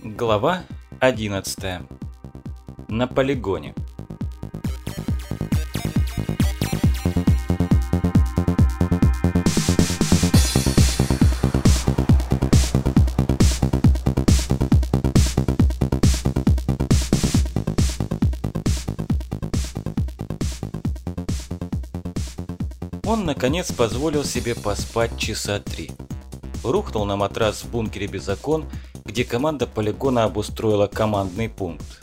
Глава 11. На полигоне. Он, наконец, позволил себе поспать часа три. Рухнул на матрас в бункере без окон, где команда полигона обустроила командный пункт.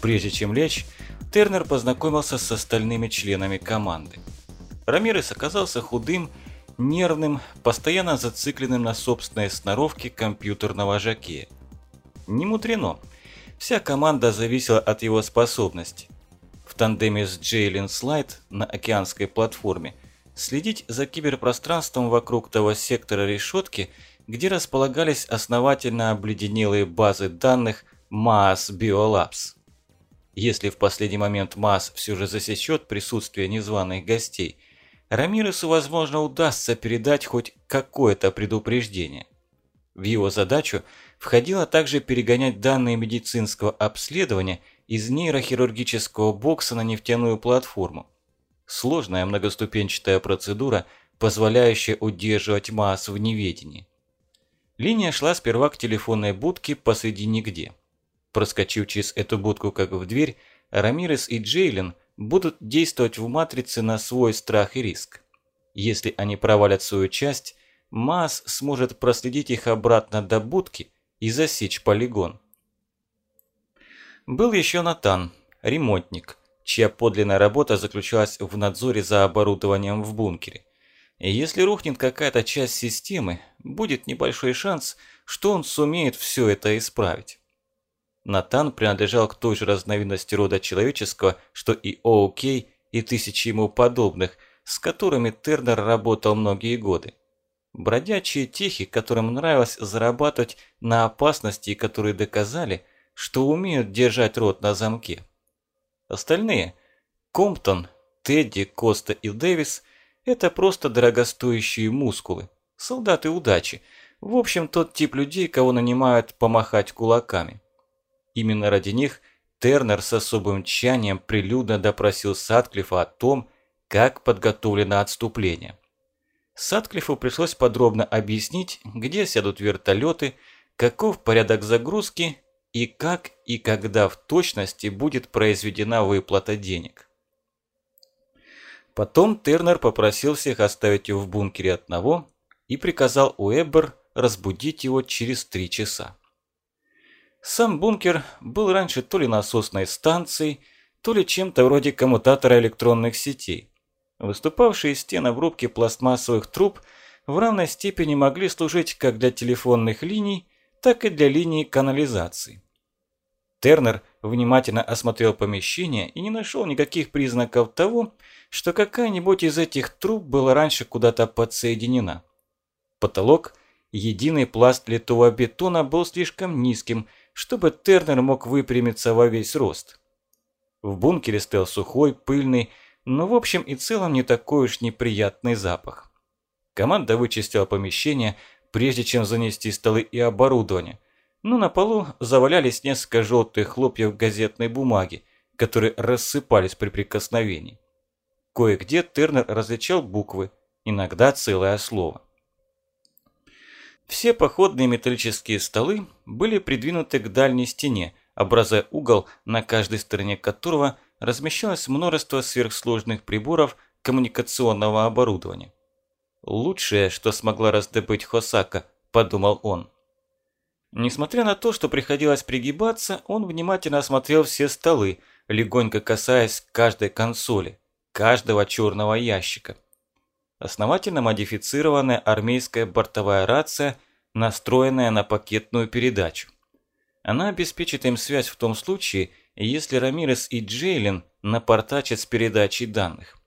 Прежде чем лечь, Тернер познакомился с остальными членами команды. Рамирес оказался худым, нервным, постоянно зацикленным на собственной сноровке компьютерного жакея. Не мудрено. Вся команда зависела от его способностей. В тандеме с Джейлин Слайд на океанской платформе следить за киберпространством вокруг того сектора решетки, где располагались основательно обледенелые базы данных MAS Biolabs. Если в последний момент МАС все же засечет присутствие незваных гостей, Рамиресу, возможно, удастся передать хоть какое-то предупреждение. В его задачу входило также перегонять данные медицинского обследования из нейрохирургического бокса на нефтяную платформу, Сложная многоступенчатая процедура, позволяющая удерживать масс в неведении. Линия шла сперва к телефонной будке посреди нигде. Проскочив через эту будку как в дверь, Рамирес и Джейлен будут действовать в матрице на свой страх и риск. Если они провалят свою часть, Маас сможет проследить их обратно до будки и засечь полигон. Был еще Натан, ремонтник, чья подлинная работа заключалась в надзоре за оборудованием в бункере. Если рухнет какая-то часть системы, будет небольшой шанс, что он сумеет все это исправить. Натан принадлежал к той же разновидности рода человеческого, что и О'Кей и тысячи ему подобных, с которыми Тернер работал многие годы. Бродячие техи, которым нравилось зарабатывать на опасности, которые доказали, что умеют держать рот на замке. Остальные – Комптон, Тедди, Коста и Дэвис – это просто дорогостоящие мускулы, солдаты удачи. В общем, тот тип людей, кого нанимают помахать кулаками. Именно ради них Тернер с особым тщанием прилюдно допросил Сатклифа о том, как подготовлено отступление. Сатклифу пришлось подробно объяснить, где сядут вертолеты, каков порядок загрузки и как и когда в точности будет произведена выплата денег. Потом Тернер попросил всех оставить его в бункере одного и приказал Уэббер разбудить его через три часа. Сам бункер был раньше то ли насосной станцией, то ли чем-то вроде коммутатора электронных сетей. Выступавшие стены в рубке пластмассовых труб в равной степени могли служить как для телефонных линий, так и для линии канализации. Тернер внимательно осмотрел помещение и не нашел никаких признаков того, что какая-нибудь из этих труб была раньше куда-то подсоединена. Потолок, единый пласт литого бетона, был слишком низким, чтобы Тернер мог выпрямиться во весь рост. В бункере стоял сухой, пыльный, но в общем и целом не такой уж неприятный запах. Команда вычистила помещение, прежде чем занести столы и оборудование – но на полу завалялись несколько желтых хлопьев газетной бумаги, которые рассыпались при прикосновении. Кое-где Тернер различал буквы, иногда целое слово. Все походные металлические столы были придвинуты к дальней стене, образуя угол, на каждой стороне которого размещалось множество сверхсложных приборов коммуникационного оборудования. «Лучшее, что смогла раздобыть Хосака», – подумал он. Несмотря на то, что приходилось пригибаться, он внимательно осмотрел все столы, легонько касаясь каждой консоли, каждого черного ящика. Основательно модифицированная армейская бортовая рация, настроенная на пакетную передачу. Она обеспечит им связь в том случае, если Рамирес и Джейлин напортачат с передачей данных.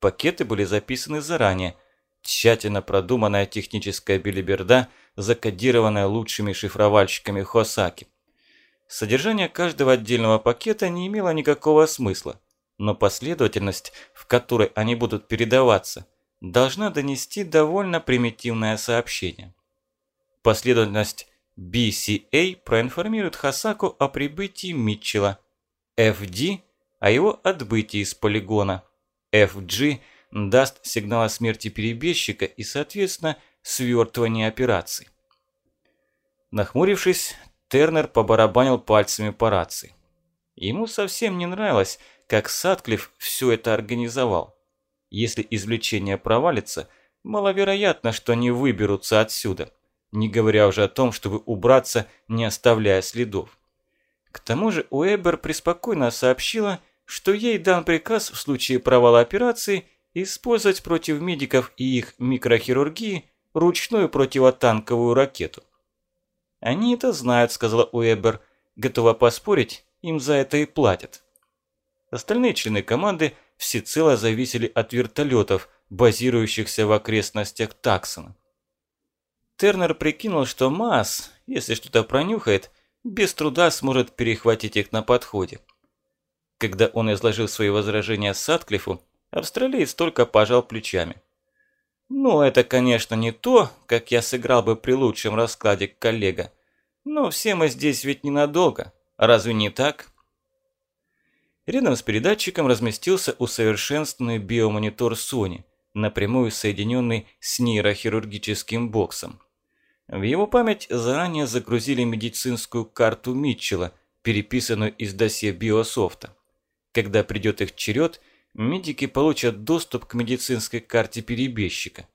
Пакеты были записаны заранее, тщательно продуманная техническая билиберда – закодированная лучшими шифровальщиками Хосаки. Содержание каждого отдельного пакета не имело никакого смысла, но последовательность, в которой они будут передаваться, должна донести довольно примитивное сообщение. Последовательность BCA проинформирует Хасаку о прибытии Митчелла, FD о его отбытии из полигона, FG даст сигнал о смерти перебежчика и, соответственно, свертывание операции. Нахмурившись, Тернер побарабанил пальцами по рации. Ему совсем не нравилось, как Сатклифф все это организовал. Если извлечение провалится, маловероятно, что они выберутся отсюда, не говоря уже о том, чтобы убраться, не оставляя следов. К тому же Уэбер преспокойно сообщила, что ей дан приказ в случае провала операции использовать против медиков и их микрохирургии ручную противотанковую ракету. «Они это знают», – сказала Уэбер. «Готова поспорить, им за это и платят». Остальные члены команды всецело зависели от вертолетов, базирующихся в окрестностях Таксона. Тернер прикинул, что Маас, если что-то пронюхает, без труда сможет перехватить их на подходе. Когда он изложил свои возражения Сатклифу, австралиец только пожал плечами. «Ну, это, конечно, не то, как я сыграл бы при лучшем раскладе, коллега. Но все мы здесь ведь ненадолго. Разве не так?» Рядом с передатчиком разместился усовершенствованный биомонитор Sony, напрямую соединенный с нейрохирургическим боксом. В его память заранее загрузили медицинскую карту Митчелла, переписанную из досье Биософта. Когда придет их черед, медики получат доступ к медицинской карте перебежчика.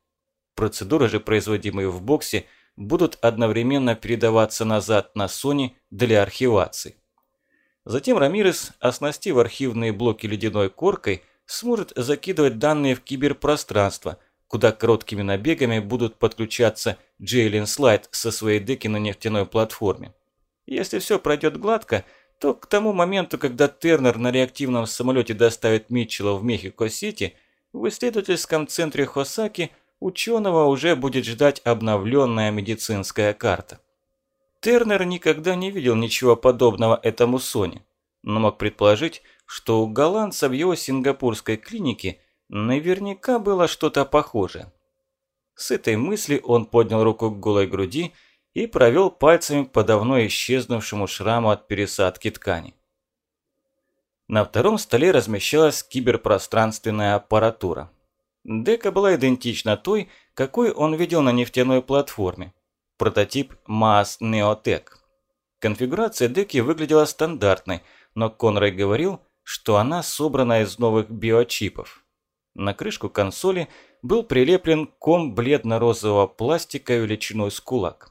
Процедуры же, производимые в боксе, будут одновременно передаваться назад на Sony для архивации. Затем Рамирес, оснастив архивные блоки ледяной коркой, сможет закидывать данные в киберпространство – куда короткими набегами будут подключаться Джейлин Слайд со своей деки на нефтяной платформе. Если все пройдет гладко, то к тому моменту, когда Тернер на реактивном самолете доставит Митчелла в Мехико-Сити, в исследовательском центре Хосаки ученого уже будет ждать обновленная медицинская карта. Тернер никогда не видел ничего подобного этому Соне, но мог предположить, что у голландца в его сингапурской клинике – Наверняка было что-то похожее. С этой мысли он поднял руку к голой груди провел пальцами по давно исчезнувшему шраму от пересадки ткани. На втором столе размещалась киберпространственная аппаратура. Дека была идентична той, какой он видел на нефтяной платформе. Прототип MAS Neotech. Конфигурация деки выглядела стандартной, но Конрай говорил, что она собрана из новых биочипов. На крышку консоли был прилеплен ком бледно-розового пластика величиной с кулак.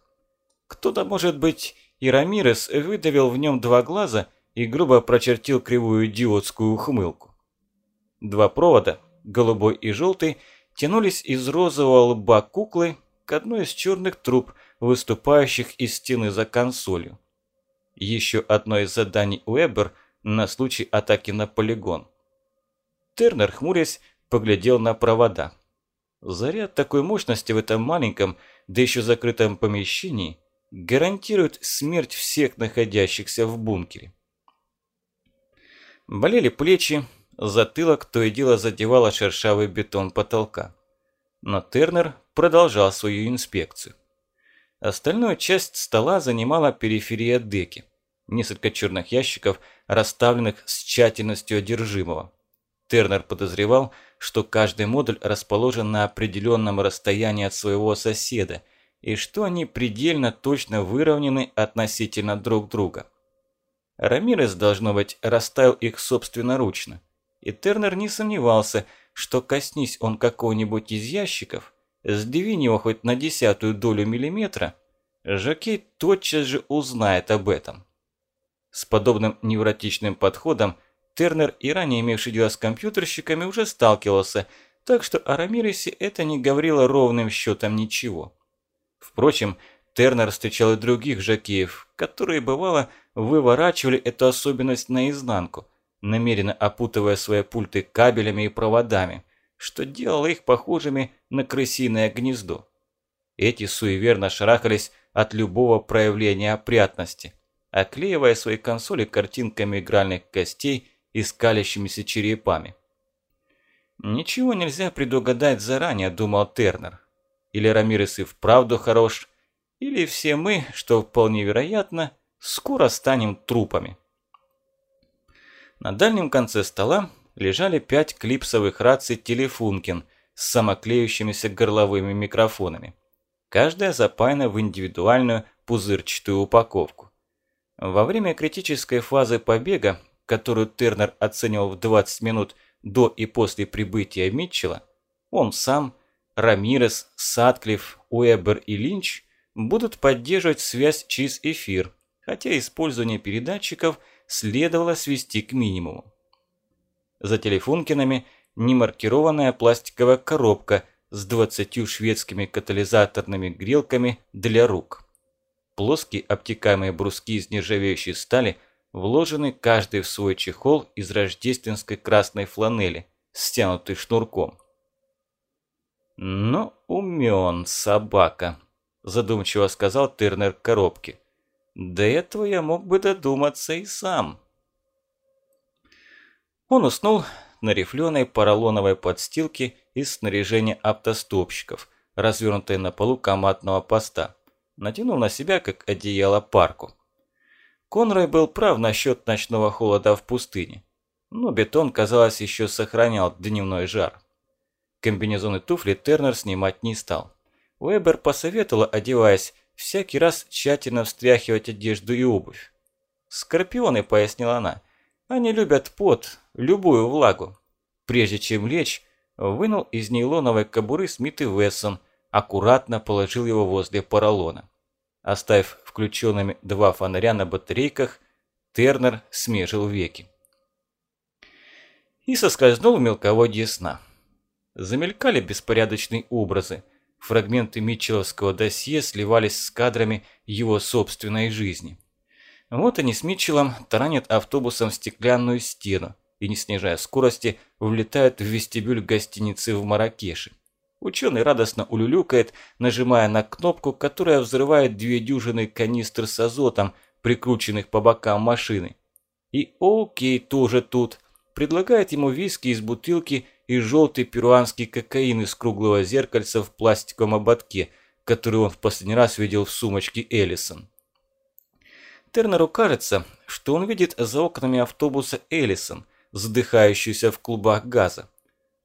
Кто-то, может быть, и Рамирес выдавил в нем два глаза и грубо прочертил кривую диодскую ухмылку. Два провода, голубой и желтый, тянулись из розового лба куклы к одной из черных труб, выступающих из стены за консолью. Еще одно из заданий Уэбер на случай атаки на полигон. Тернер, хмурясь, поглядел на провода. Заряд такой мощности в этом маленьком, да еще закрытом помещении, гарантирует смерть всех находящихся в бункере. Болели плечи, затылок то и дело задевало шершавый бетон потолка. Но Тернер продолжал свою инспекцию. Остальную часть стола занимала периферия деки. Несколько черных ящиков, расставленных с тщательностью одержимого. Тернер подозревал, что каждый модуль расположен на определенном расстоянии от своего соседа и что они предельно точно выровнены относительно друг друга. Рамирес, должно быть, расставил их собственноручно, и Тернер не сомневался, что коснись он какого-нибудь из ящиков, сдвинь его хоть на десятую долю миллиметра, Жакей тотчас же узнает об этом. С подобным невротичным подходом – Тернер, и ранее имевший дело с компьютерщиками, уже сталкивался, так что о Рамиресе это не говорило ровным счетом ничего. Впрочем, Тернер встречал и других жакеев, которые, бывало, выворачивали эту особенность наизнанку, намеренно опутывая свои пульты кабелями и проводами, что делало их похожими на крысиное гнездо. Эти суеверно шарахались от любого проявления опрятности, оклеивая свои консоли картинками игральных костей и скалящимися черепами. «Ничего нельзя предугадать заранее», – думал Тернер. «Или Рамирес и вправду хорош, Или все мы, что вполне вероятно, скоро станем трупами. На дальнем конце стола лежали пять клипсовых раций «Телефункин» с самоклеющимися горловыми микрофонами. Каждая запаяна в индивидуальную пузырчатую упаковку. Во время критической фазы побега, которую Тернер оценивал в 20 минут до и после прибытия Митчелла, он сам, Рамирес, Садклифф, Уэббер и Линч будут поддерживать связь через эфир, хотя использование передатчиков следовало свести к минимуму. За телефонкинами немаркированная пластиковая коробка с 20 шведскими катализаторными грелками для рук. Плоские обтекаемые бруски из нержавеющей стали вложены каждый в свой чехол из рождественской красной фланели, стянутый шнурком. «Но умен собака», – задумчиво сказал Тернер коробке. «До этого я мог бы додуматься и сам». Он уснул на рифленой поролоновой подстилке из снаряжения автостопщиков, развернутой на полу коматного поста. Натянул на себя, как одеяло, парку. Конрой был прав насчет ночного холода в пустыне. Но бетон, казалось, еще сохранял дневной жар. Комбинезон и туфли Тернер снимать не стал. Уэбер посоветовала, одеваясь, всякий раз тщательно встряхивать одежду и обувь. «Скорпионы», – пояснила она, – «они любят пот, любую влагу». Прежде чем лечь, вынул из нейлоновой кобуры Смит и Вессон, аккуратно положил его возле поролона. Оставив включенными два фонаря на батарейках, Тернер смежил веки. И соскользнул в мелководье сна. Замелькали беспорядочные образы. Фрагменты Митчелловского досье сливались с кадрами его собственной жизни. Вот они с Митчеллом таранят автобусом стеклянную стену и, не снижая скорости, влетают в вестибюль гостиницы в Маракеше. Ученый радостно улюлюкает, нажимая на кнопку, которая взрывает две дюжины канистр с азотом, прикрученных по бокам машины. И Окей тоже тут. Предлагает ему виски из бутылки и желтый перуанский кокаин из круглого зеркальца в пластиковом ободке, который он в последний раз видел в сумочке Эллисон. Тернеру кажется, что он видит за окнами автобуса Эллисон, задыхающуюся в клубах газа.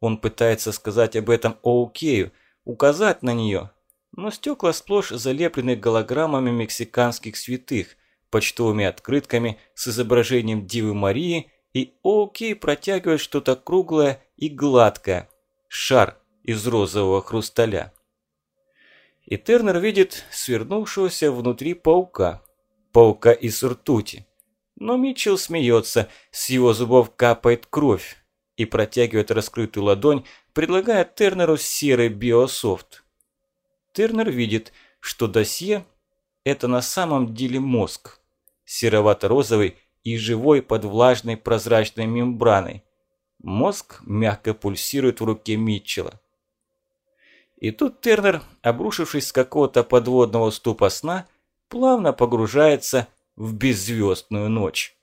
Он пытается сказать об этом Оукею, указать на нее, но стекла сплошь залеплены голограммами мексиканских святых, почтовыми открытками с изображением Дивы Марии и О'Кей протягивает что-то круглое и гладкое. Шар из розового хрусталя. И Тернер видит свернувшегося внутри паука. Паука из ртути. Но Митчелл смеется, с его зубов капает кровь и протягивает раскрытую ладонь, предлагая Тернеру серый биософт. Тернер видит, что досье – это на самом деле мозг. Серовато-розовый и живой под влажной прозрачной мембраной. Мозг мягко пульсирует в руке Митчелла. И тут Тернер, обрушившись с какого-то подводного ступа сна, плавно погружается в беззвездную ночь.